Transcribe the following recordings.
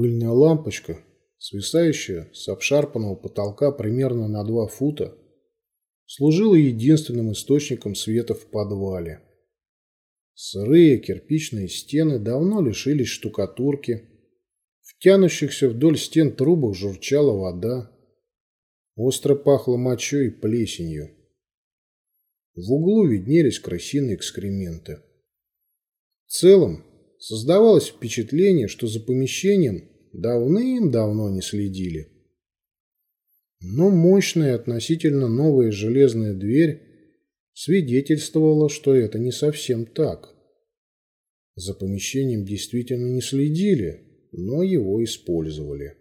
Пыльная лампочка, свисающая с обшарпанного потолка примерно на два фута, служила единственным источником света в подвале. Сырые кирпичные стены давно лишились штукатурки, в тянущихся вдоль стен трубах журчала вода, остро пахло мочой и плесенью. В углу виднелись крысиные экскременты. В целом, создавалось впечатление, что за помещением давным-давно не следили. Но мощная относительно новая железная дверь свидетельствовала, что это не совсем так. За помещением действительно не следили, но его использовали.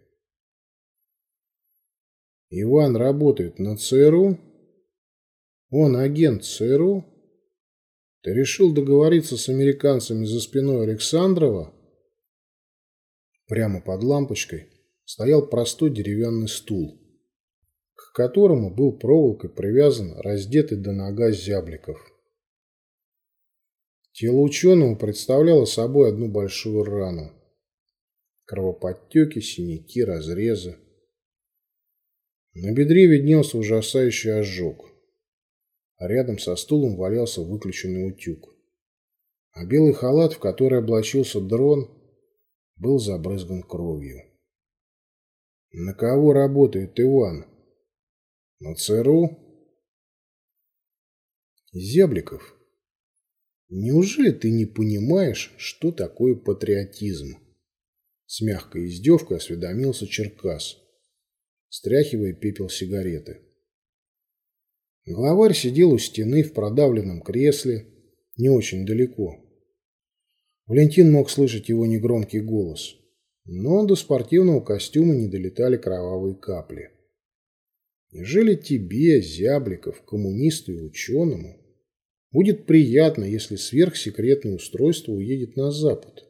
Иван работает на ЦРУ? Он агент ЦРУ? Ты решил договориться с американцами за спиной Александрова? Прямо под лампочкой стоял простой деревянный стул, к которому был проволокой привязан раздетый до нога зябликов. Тело ученого представляло собой одну большую рану. Кровоподтеки, синяки, разрезы. На бедре виднелся ужасающий ожог а рядом со стулом валялся выключенный утюг. А белый халат, в который облачился дрон, был забрызган кровью. На кого работает Иван? На ЦРУ? Зябликов, неужели ты не понимаешь, что такое патриотизм? С мягкой издевкой осведомился Черкас, стряхивая пепел сигареты. Главарь сидел у стены в продавленном кресле, не очень далеко. Валентин мог слышать его негромкий голос, но до спортивного костюма не долетали кровавые капли. Неужели тебе, Зябликов, коммунисту и ученому, будет приятно, если сверхсекретное устройство уедет на Запад?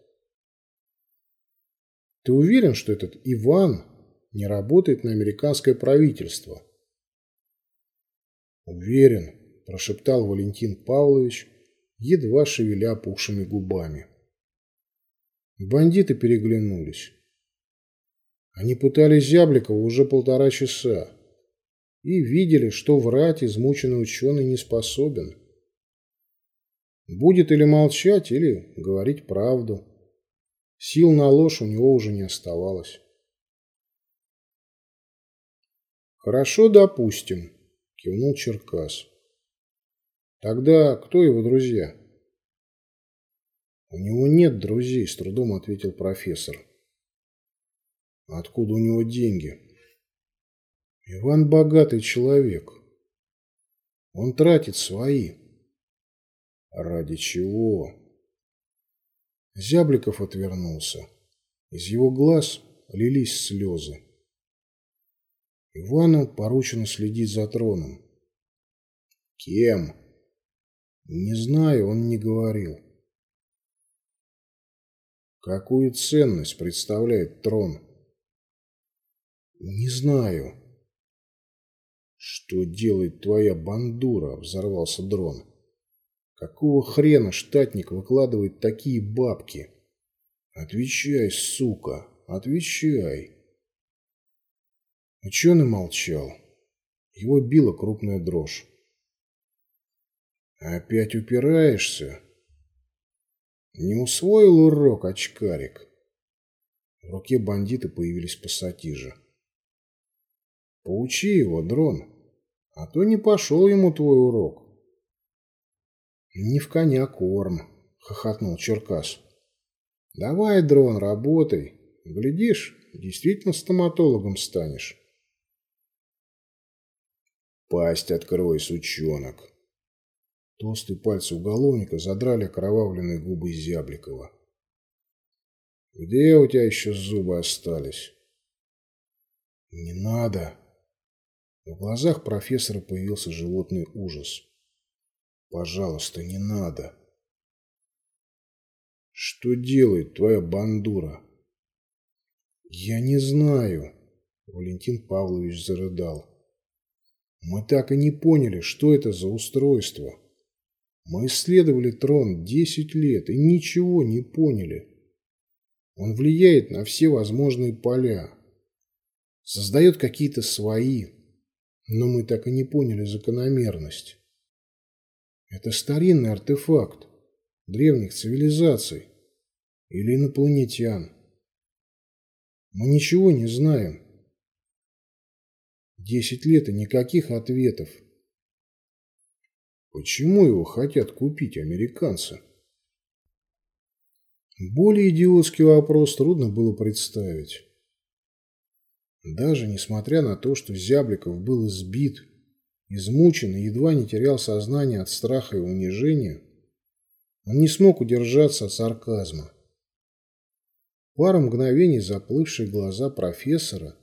Ты уверен, что этот Иван не работает на американское правительство – «Уверен», – прошептал Валентин Павлович, едва шевеля пухшими губами. Бандиты переглянулись. Они пытались Зябликова уже полтора часа и видели, что врать измученный ученый не способен. Будет или молчать, или говорить правду. Сил на ложь у него уже не оставалось. Хорошо, допустим кивнул Черкас. Тогда кто его друзья? У него нет друзей, с трудом ответил профессор. Откуда у него деньги? Иван богатый человек. Он тратит свои. Ради чего? Зябликов отвернулся. Из его глаз лились слезы. Ивану поручено следить за троном. Кем? Не знаю, он не говорил. Какую ценность представляет трон? Не знаю. Что делает твоя бандура? Взорвался дрон. Какого хрена штатник выкладывает такие бабки? Отвечай, сука, отвечай. Ученый молчал. Его била крупная дрожь. «Опять упираешься?» «Не усвоил урок, очкарик?» В руке бандита появились пассатижи. «Поучи его, дрон, а то не пошел ему твой урок». «Не в коня корм», — хохотнул Черкас. «Давай, дрон, работай. Глядишь, действительно стоматологом станешь». «Пасть открой, сучонок!» Толстые пальцы уголовника задрали окровавленные губы Зябликова. «Где у тебя еще зубы остались?» «Не надо!» В глазах профессора появился животный ужас. «Пожалуйста, не надо!» «Что делает твоя бандура?» «Я не знаю!» Валентин Павлович зарыдал. Мы так и не поняли, что это за устройство. Мы исследовали трон 10 лет и ничего не поняли. Он влияет на все возможные поля, создает какие-то свои, но мы так и не поняли закономерность. Это старинный артефакт древних цивилизаций или инопланетян. Мы ничего не знаем. Десять лет и никаких ответов. Почему его хотят купить американцы? Более идиотский вопрос трудно было представить. Даже несмотря на то, что Зябликов был избит, измучен и едва не терял сознание от страха и унижения, он не смог удержаться от сарказма. Пару мгновений заплывшие глаза профессора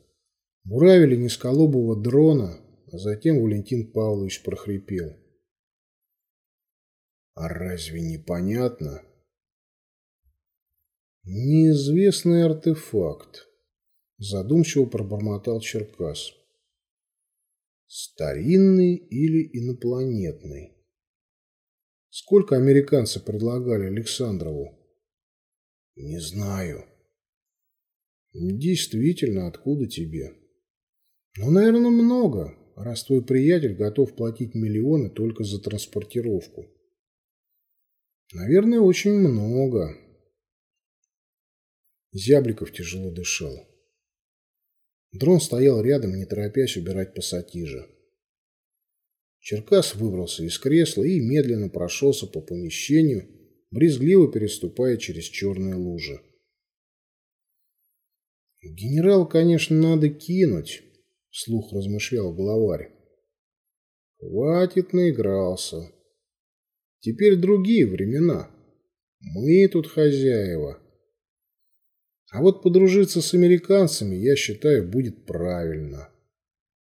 буравили низколобого дрона, а затем Валентин Павлович прохрипел. «А разве непонятно?» «Неизвестный артефакт», – задумчиво пробормотал Черкас. «Старинный или инопланетный?» «Сколько американцы предлагали Александрову?» «Не знаю». «Действительно, откуда тебе?» «Ну, наверное, много, раз твой приятель готов платить миллионы только за транспортировку». «Наверное, очень много». Зябликов тяжело дышал. Дрон стоял рядом, не торопясь убирать пассатижа. Черкас выбрался из кресла и медленно прошелся по помещению, брезгливо переступая через черные лужи. «Генерал, конечно, надо кинуть», — слух размышлял главарь. «Хватит наигрался. Теперь другие времена. Мы тут хозяева». А вот подружиться с американцами, я считаю, будет правильно.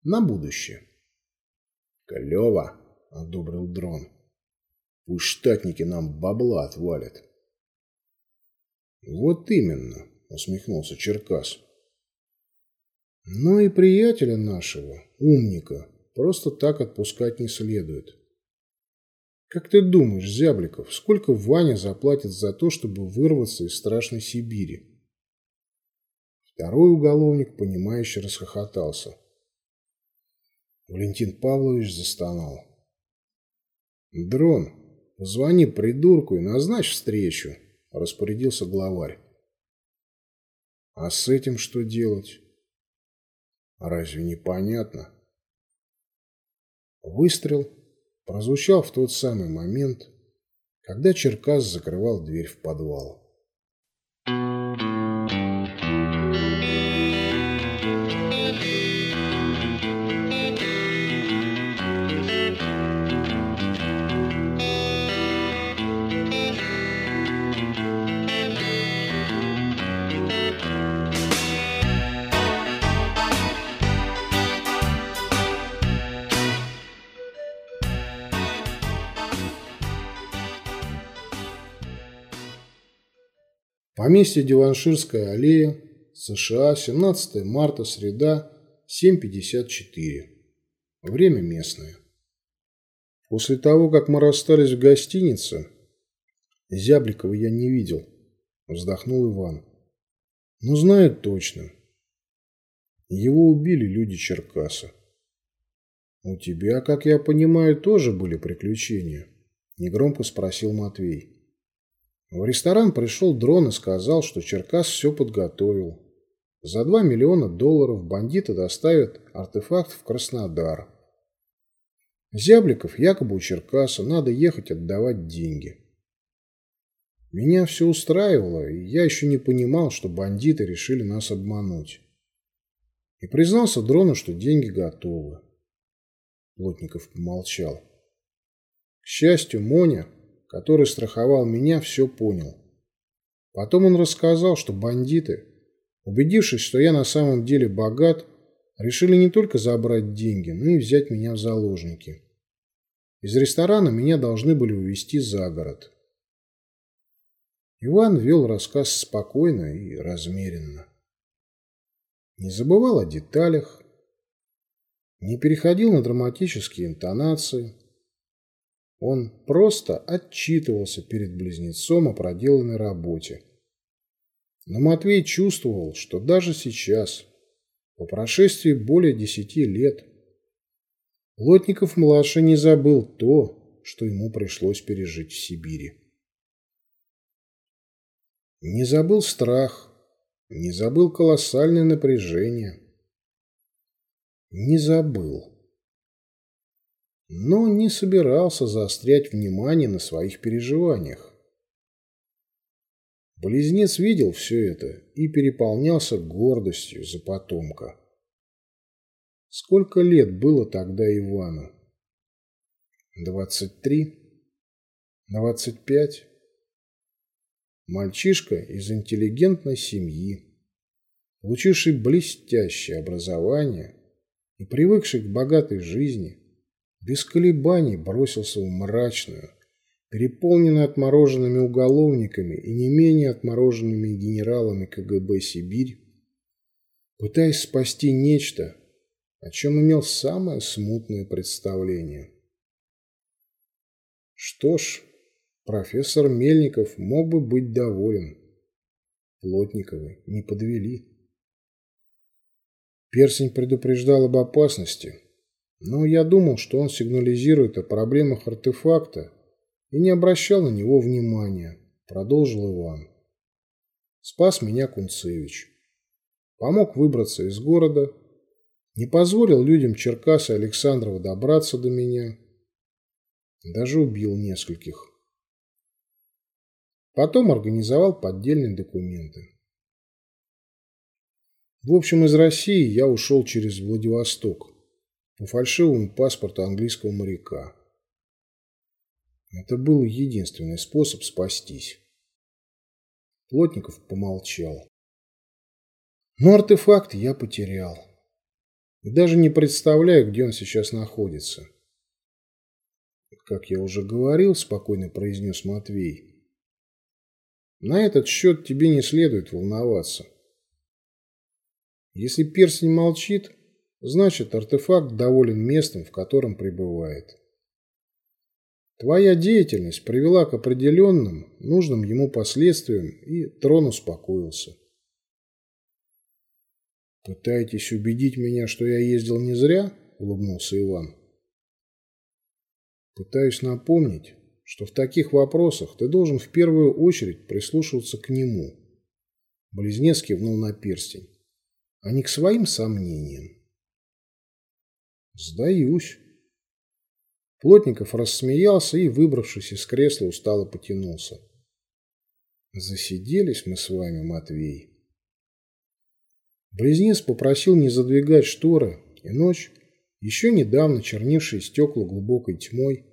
На будущее. Клево, одобрил дрон. Пусть штатники нам бабла отвалят. Вот именно, усмехнулся Черкас. Ну и приятеля нашего, умника, просто так отпускать не следует. Как ты думаешь, Зябликов, сколько Ваня заплатит за то, чтобы вырваться из страшной Сибири? Второй уголовник, понимающе расхохотался. Валентин Павлович застонал. «Дрон, позвони придурку и назначь встречу», – распорядился главарь. «А с этим что делать?» «Разве не понятно?» Выстрел прозвучал в тот самый момент, когда Черкас закрывал дверь в подвал. Поместье Диванширская аллея, США, 17 марта, среда, 7.54. Время местное. После того, как мы расстались в гостинице, Зябликова я не видел, вздохнул Иван. Но знает точно. Его убили люди Черкаса. У тебя, как я понимаю, тоже были приключения? Негромко спросил Матвей. В ресторан пришел дрон и сказал, что Черкас все подготовил. За 2 миллиона долларов бандиты доставят артефакт в Краснодар. Зябликов якобы у Черкаса надо ехать отдавать деньги. Меня все устраивало, и я еще не понимал, что бандиты решили нас обмануть. И признался дрону, что деньги готовы. Плотников помолчал. К счастью, Моня который страховал меня, все понял. Потом он рассказал, что бандиты, убедившись, что я на самом деле богат, решили не только забрать деньги, но и взять меня в заложники. Из ресторана меня должны были увезти за город. Иван вел рассказ спокойно и размеренно. Не забывал о деталях, не переходил на драматические интонации, он просто отчитывался перед близнецом о проделанной работе. Но Матвей чувствовал, что даже сейчас, по прошествии более десяти лет, Плотников-младший не забыл то, что ему пришлось пережить в Сибири. Не забыл страх, не забыл колоссальное напряжение. Не забыл. Но не собирался заострять внимание на своих переживаниях. Близнец видел все это и переполнялся гордостью за потомка. Сколько лет было тогда Ивану? Двадцать три? Двадцать пять? Мальчишка из интеллигентной семьи, получивший блестящее образование и привыкший к богатой жизни, без колебаний бросился в мрачную, переполненную отмороженными уголовниками и не менее отмороженными генералами КГБ Сибирь, пытаясь спасти нечто, о чем имел самое смутное представление. Что ж, профессор Мельников мог бы быть доволен. Плотниковы не подвели. Персень предупреждал об опасности, но я думал, что он сигнализирует о проблемах артефакта и не обращал на него внимания, продолжил Иван. Спас меня Кунцевич. Помог выбраться из города, не позволил людям Черкаса и Александрова добраться до меня. Даже убил нескольких. Потом организовал поддельные документы. В общем, из России я ушел через Владивосток по фальшивому паспорту английского моряка. Это был единственный способ спастись. Плотников помолчал. Но артефакт я потерял. И даже не представляю, где он сейчас находится. Как я уже говорил, спокойно произнес Матвей, на этот счет тебе не следует волноваться. Если перстень молчит, значит артефакт доволен местом, в котором пребывает. Твоя деятельность привела к определенным, нужным ему последствиям, и трон успокоился. «Пытаетесь убедить меня, что я ездил не зря?» – улыбнулся Иван. «Пытаюсь напомнить, что в таких вопросах ты должен в первую очередь прислушиваться к нему». Близнец кивнул на перстень, а не к своим сомнениям. «Сдаюсь». Плотников рассмеялся и, выбравшись из кресла, устало потянулся. «Засиделись мы с вами, Матвей». Близнец попросил не задвигать шторы, и ночь, еще недавно чернившая стекла глубокой тьмой,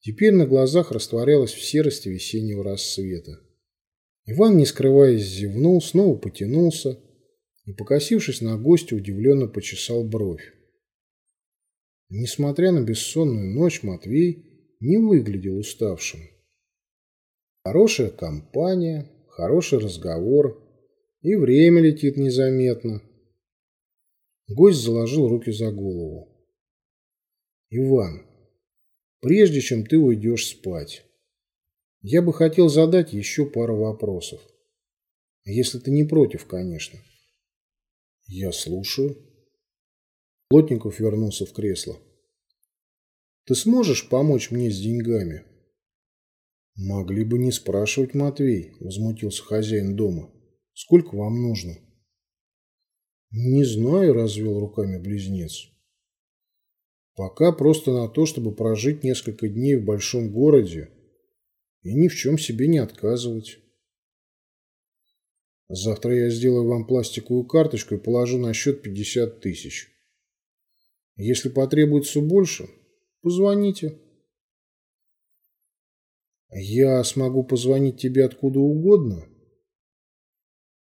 теперь на глазах растворялась в серости весеннего рассвета. Иван, не скрываясь, зевнул, снова потянулся и, покосившись на гостя, удивленно почесал бровь. Несмотря на бессонную ночь, Матвей не выглядел уставшим. Хорошая компания, хороший разговор, и время летит незаметно. Гость заложил руки за голову. Иван, прежде чем ты уйдешь спать, я бы хотел задать еще пару вопросов. Если ты не против, конечно. Я слушаю. Плотников вернулся в кресло. Ты сможешь помочь мне с деньгами? Могли бы не спрашивать, Матвей, возмутился хозяин дома. Сколько вам нужно? Не знаю, развел руками близнец. Пока просто на то, чтобы прожить несколько дней в большом городе и ни в чем себе не отказывать. Завтра я сделаю вам пластиковую карточку и положу на счет 50 тысяч. Если потребуется больше, позвоните. Я смогу позвонить тебе откуда угодно?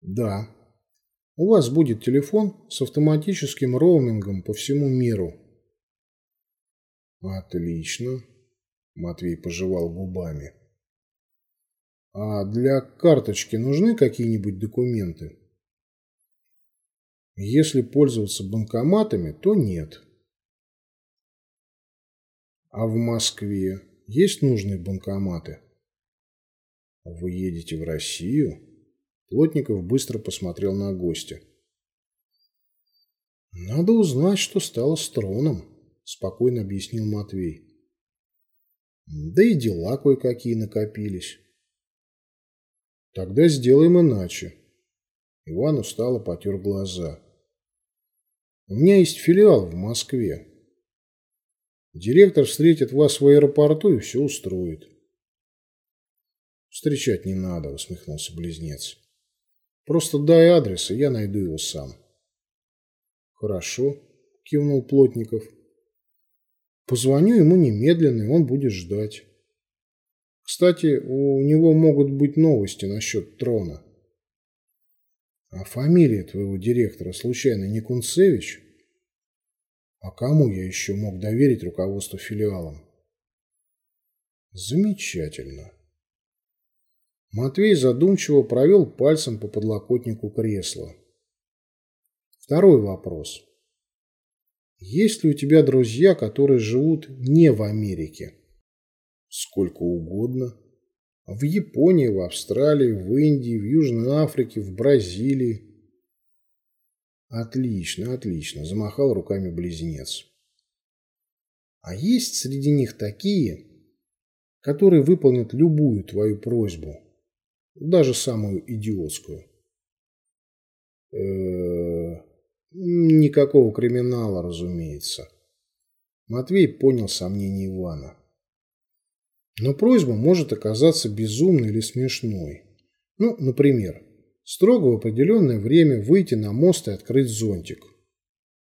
Да. У вас будет телефон с автоматическим роумингом по всему миру. Отлично. Матвей пожевал губами. А для карточки нужны какие-нибудь документы? Если пользоваться банкоматами, то нет. А в Москве есть нужные банкоматы? Вы едете в Россию? Плотников быстро посмотрел на гостя. «Надо узнать, что стало с троном», – спокойно объяснил Матвей. «Да и дела кое-какие накопились». «Тогда сделаем иначе». Иван устало потер глаза. «У меня есть филиал в Москве. Директор встретит вас в аэропорту и все устроит». «Встречать не надо», – усмехнулся близнец. «Просто дай адрес, и я найду его сам». «Хорошо», – кивнул Плотников. «Позвоню ему немедленно, и он будет ждать. Кстати, у него могут быть новости насчет трона». «А фамилия твоего директора случайно не Кунцевич?» «А кому я еще мог доверить руководство филиалом?» «Замечательно». Матвей задумчиво провел пальцем по подлокотнику кресла. Второй вопрос. Есть ли у тебя друзья, которые живут не в Америке? Сколько угодно. В Японии, в Австралии, в Индии, в Южной Африке, в Бразилии. Отлично, отлично, замахал руками близнец. А есть среди них такие, которые выполнят любую твою просьбу, даже самую идиотскую. Э -э Никакого криминала, разумеется. Матвей понял сомнения Ивана. Но просьба может оказаться безумной или смешной. Ну, например, строго в определенное время выйти на мост и открыть зонтик,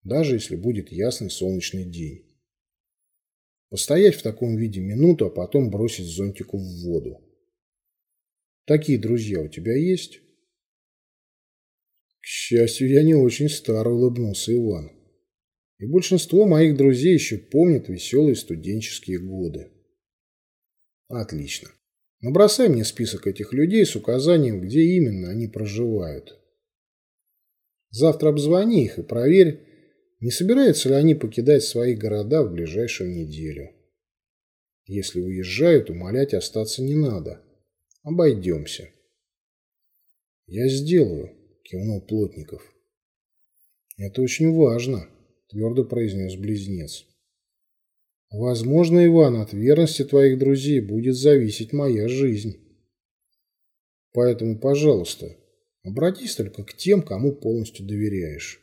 даже если будет ясный солнечный день. Постоять в таком виде минуту, а потом бросить зонтику в воду. Такие друзья у тебя есть? К счастью, я не очень стар, улыбнулся Иван. И большинство моих друзей еще помнят веселые студенческие годы. Отлично. Набросай мне список этих людей с указанием, где именно они проживают. Завтра обзвони их и проверь, не собираются ли они покидать свои города в ближайшую неделю. Если уезжают, умолять остаться не надо. Обойдемся. Я сделаю кивнул Плотников. Это очень важно, твердо произнес близнец. Возможно, Иван, от верности твоих друзей будет зависеть моя жизнь. Поэтому, пожалуйста, обратись только к тем, кому полностью доверяешь.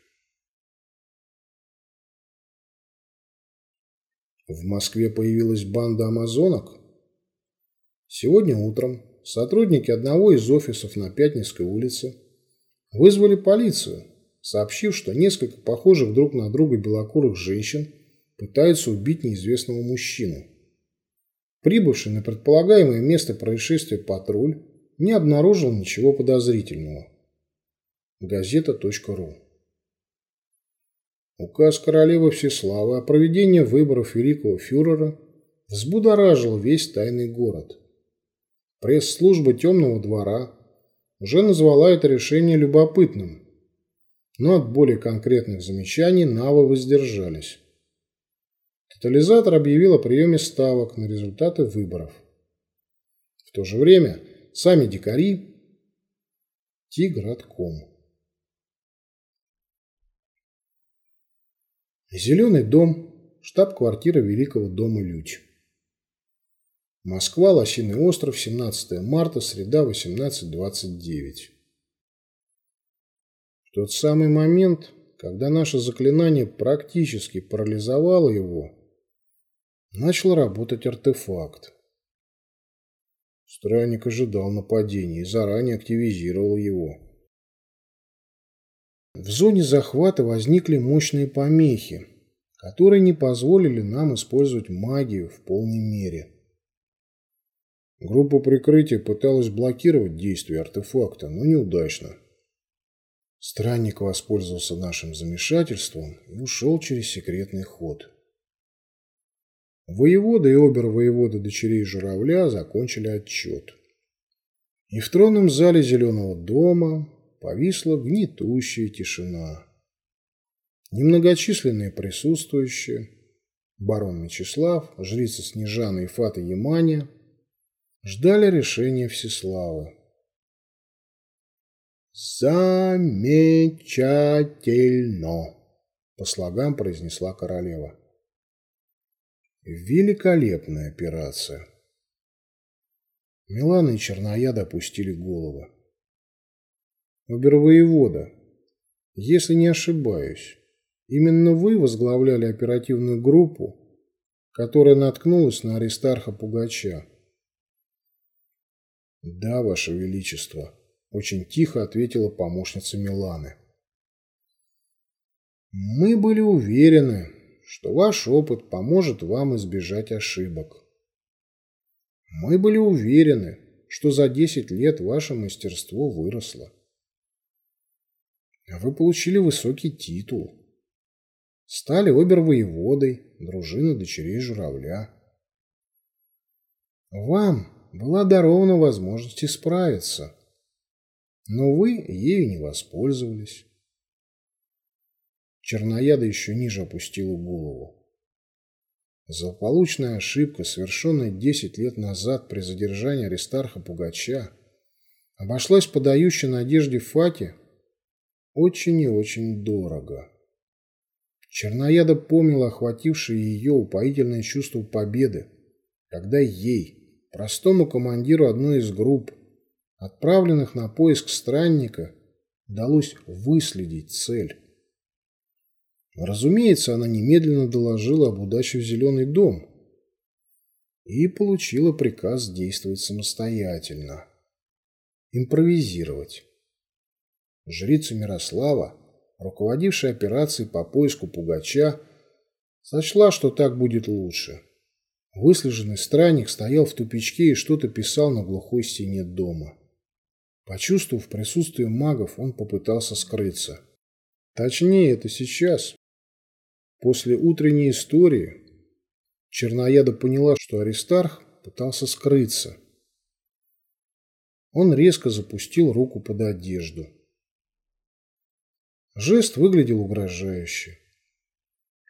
В Москве появилась банда амазонок. Сегодня утром сотрудники одного из офисов на Пятницкой улице Вызвали полицию, сообщив, что несколько похожих друг на друга белокурых женщин пытаются убить неизвестного мужчину. Прибывший на предполагаемое место происшествия патруль не обнаружил ничего подозрительного. Газета.ру Указ королевы Всеславы о проведении выборов великого фюрера взбудоражил весь тайный город. Пресс-служба Темного двора уже назвала это решение любопытным, но от более конкретных замечаний Навы воздержались. Тотализатор объявил о приеме ставок на результаты выборов. В то же время сами дикари Тигратком. Зеленый дом, штаб-квартира Великого дома Людь. Москва, Лосиный остров, 17 марта, среда, 18.29. В тот самый момент, когда наше заклинание практически парализовало его, начал работать артефакт. Странник ожидал нападения и заранее активизировал его. В зоне захвата возникли мощные помехи, которые не позволили нам использовать магию в полной мере. Группа прикрытия пыталась блокировать действие артефакта, но неудачно. Странник воспользовался нашим замешательством и ушел через секретный ход. Воевода и обер-воевода дочерей журавля закончили отчет. И в тронном зале Зеленого дома повисла гнетущая тишина. Немногочисленные присутствующие, барон Мечислав, жрица Снежана и Фата Яманя – ждали решения Всеславы. Замечательно, по слогам произнесла королева. Великолепная операция. Милана и Чернояд опустили головы. Обервоевода, если не ошибаюсь, именно вы возглавляли оперативную группу, которая наткнулась на Аристарха Пугача. Да, Ваше Величество, очень тихо ответила помощница Миланы. Мы были уверены, что ваш опыт поможет вам избежать ошибок. Мы были уверены, что за 10 лет ваше мастерство выросло. Вы получили высокий титул. Стали обер-воеводой дружины дочерей журавля. Вам была дарована возможность исправиться, но вы ею не воспользовались. Чернояда еще ниже опустила голову. Злополучная ошибка, совершенная 10 лет назад при задержании Аристарха Пугача, обошлась подающей надежде Фате очень и очень дорого. Чернояда помнила охватившее ее упоительное чувство победы, когда ей, простому командиру одной из групп, отправленных на поиск странника, удалось выследить цель. Разумеется, она немедленно доложила об удаче в Зеленый дом и получила приказ действовать самостоятельно, импровизировать. Жрица Мирослава, руководившая операцией по поиску Пугача, сочла, что так будет лучше. Выслеженный странник стоял в тупичке и что-то писал на глухой стене дома. Почувствовав присутствие магов, он попытался скрыться. Точнее, это сейчас, После утренней истории Чернояда поняла, что Аристарх пытался скрыться. Он резко запустил руку под одежду. Жест выглядел угрожающе.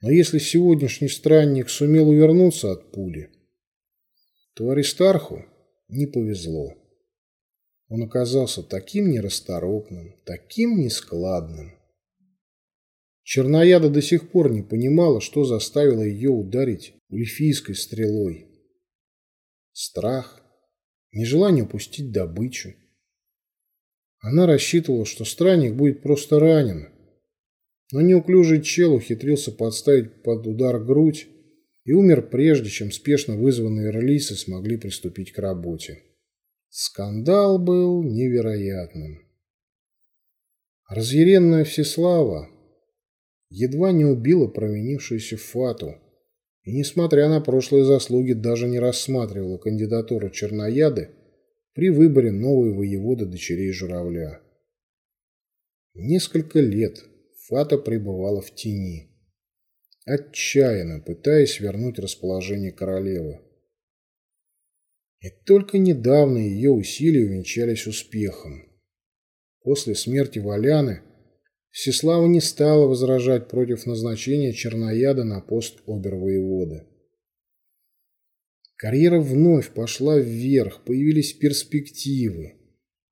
Но если сегодняшний странник сумел увернуться от пули, то Аристарху не повезло. Он оказался таким нерасторопным, таким нескладным. Чернояда до сих пор не понимала, что заставило ее ударить ульфийской стрелой. Страх, нежелание упустить добычу. Она рассчитывала, что странник будет просто ранен, но неуклюжий чел ухитрился подставить под удар грудь и умер прежде, чем спешно вызванные релисы смогли приступить к работе. Скандал был невероятным. Разъяренная Всеслава, едва не убила провинившуюся Фату и, несмотря на прошлые заслуги, даже не рассматривала кандидатуру Чернояды при выборе новой воеводы дочерей Журавля. Несколько лет Фата пребывала в тени, отчаянно пытаясь вернуть расположение королевы. И только недавно ее усилия увенчались успехом. После смерти Валяны – Всеслава не стала возражать против назначения Чернояда на пост обервоевода. Карьера вновь пошла вверх, появились перспективы.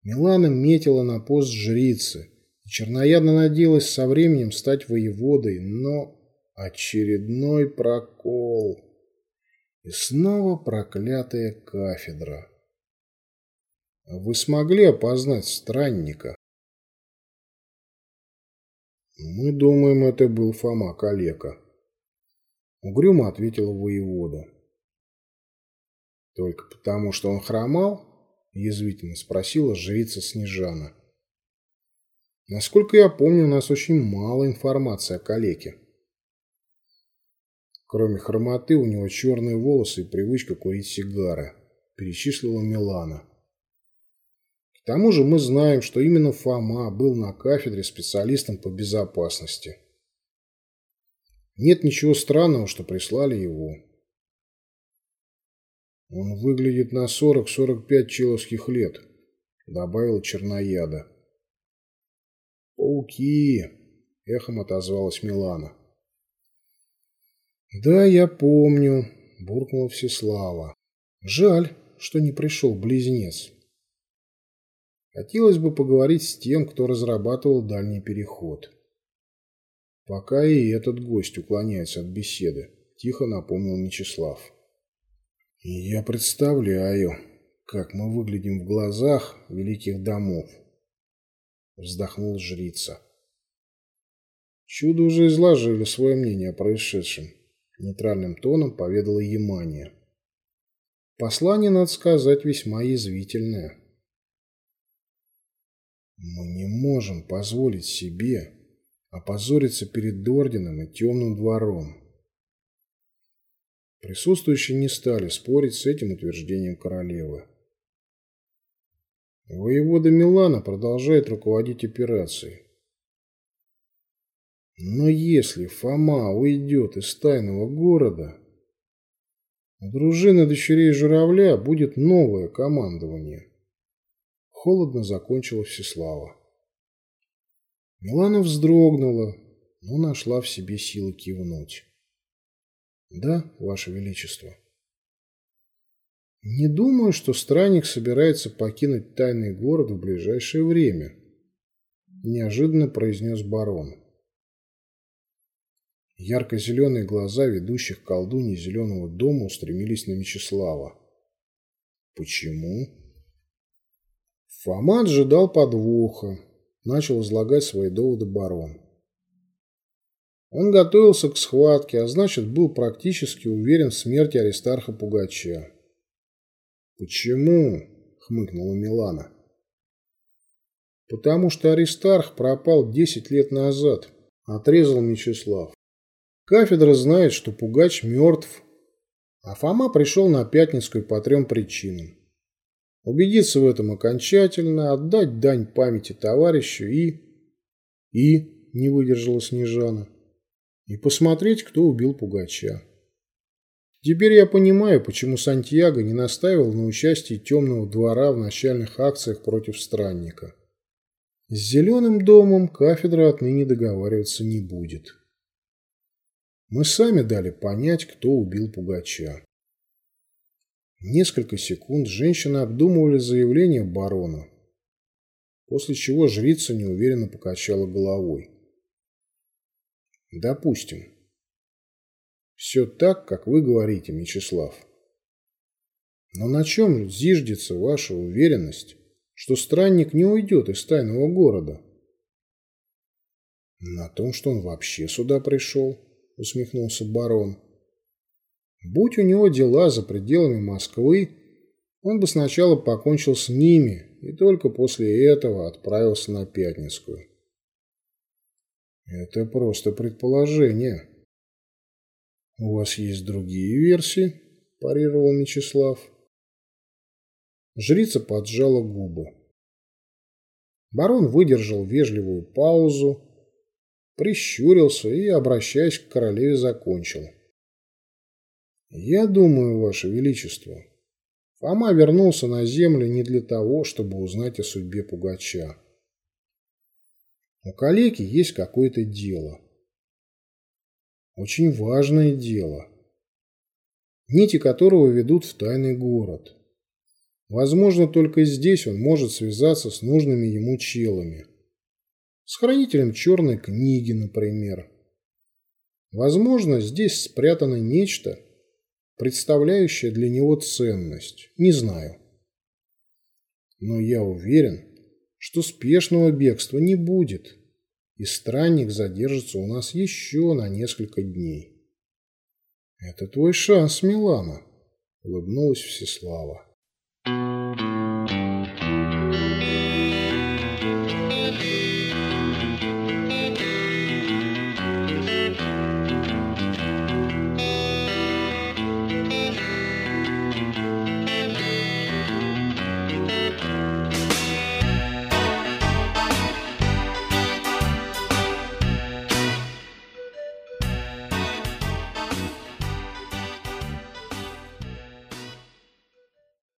Милана метила на пост жрицы, и Чернояда надеялась со временем стать воеводой, но очередной прокол. И снова проклятая кафедра. Вы смогли опознать странника? Мы думаем, это был Фома Калека. Угрюмо ответила воевода. Только потому, что он хромал? Язвительно спросила жрица Снежана. Насколько я помню, у нас очень мало информации о Калеке. Кроме хромоты, у него черные волосы и привычка курить сигары, перечислила Милана. К тому же мы знаем, что именно Фома был на кафедре специалистом по безопасности. Нет ничего странного, что прислали его. Он выглядит на 40-45 человских лет, добавил Чернояда. Пауки, эхом отозвалась Милана. Да, я помню, буркнула Всеслава. Жаль, что не пришел близнец. Хотелось бы поговорить с тем, кто разрабатывал дальний переход. Пока и этот гость уклоняется от беседы, тихо напомнил Мечислав. Я представляю, как мы выглядим в глазах великих домов. Вздохнул жрица. Чудо уже изложили свое мнение о происшедшем. Нейтральным тоном поведала Емания. Послание, надо сказать, весьма язвительное. Мы не можем позволить себе опозориться перед орденом и темным двором. Присутствующие не стали спорить с этим утверждением королевы. Воевода Милана продолжает руководить операцией. Но если Фома уйдет из тайного города, у дружины дочерей Журавля будет новое командование. Холодно закончила Всеслава. Милана вздрогнула, но нашла в себе силы кивнуть. Да, Ваше Величество. Не думаю, что странник собирается покинуть тайный город в ближайшее время, неожиданно произнес барон. Ярко-зеленые глаза ведущих колдуней зеленого дома устремились на Мечислава. Почему? Фома ожидал подвоха, начал излагать свои доводы барон. Он готовился к схватке, а значит, был практически уверен в смерти Аристарха Пугача. «Почему?» – хмыкнула Милана. «Потому что Аристарх пропал десять лет назад», – отрезал Мечислав. «Кафедра знает, что Пугач мертв, а Фома пришел на Пятницкую по трем причинам. Убедиться в этом окончательно, отдать дань памяти товарищу и... И, не выдержала Снежана, и посмотреть, кто убил Пугача. Теперь я понимаю, почему Сантьяго не настаивал на участии темного двора в начальных акциях против странника. С зеленым домом кафедра отныне договариваться не будет. Мы сами дали понять, кто убил Пугача. Несколько секунд женщины обдумывали заявление барона, после чего жрица неуверенно покачала головой. Допустим. Все так, как вы говорите, Мечислав. Но на чем зиждется ваша уверенность, что странник не уйдет из тайного города? На том, что он вообще сюда пришел, усмехнулся барон. Будь у него дела за пределами Москвы, он бы сначала покончил с ними и только после этого отправился на Пятницкую. Это просто предположение. У вас есть другие версии? парировал Мечислав. Жрица поджала губы. Барон выдержал вежливую паузу, прищурился и, обращаясь к королеве, закончил. «Я думаю, Ваше Величество, Фома вернулся на землю не для того, чтобы узнать о судьбе Пугача. У калеки есть какое-то дело. Очень важное дело. Нити которого ведут в тайный город. Возможно, только здесь он может связаться с нужными ему челами. С хранителем черной книги, например. Возможно, здесь спрятано нечто, представляющее для него ценность. Не знаю. Но я уверен, что спешного бегства не будет, и странник задержится у нас еще на несколько дней. «Это твой шанс, Милана», — улыбнулась Всеслава. Thank you.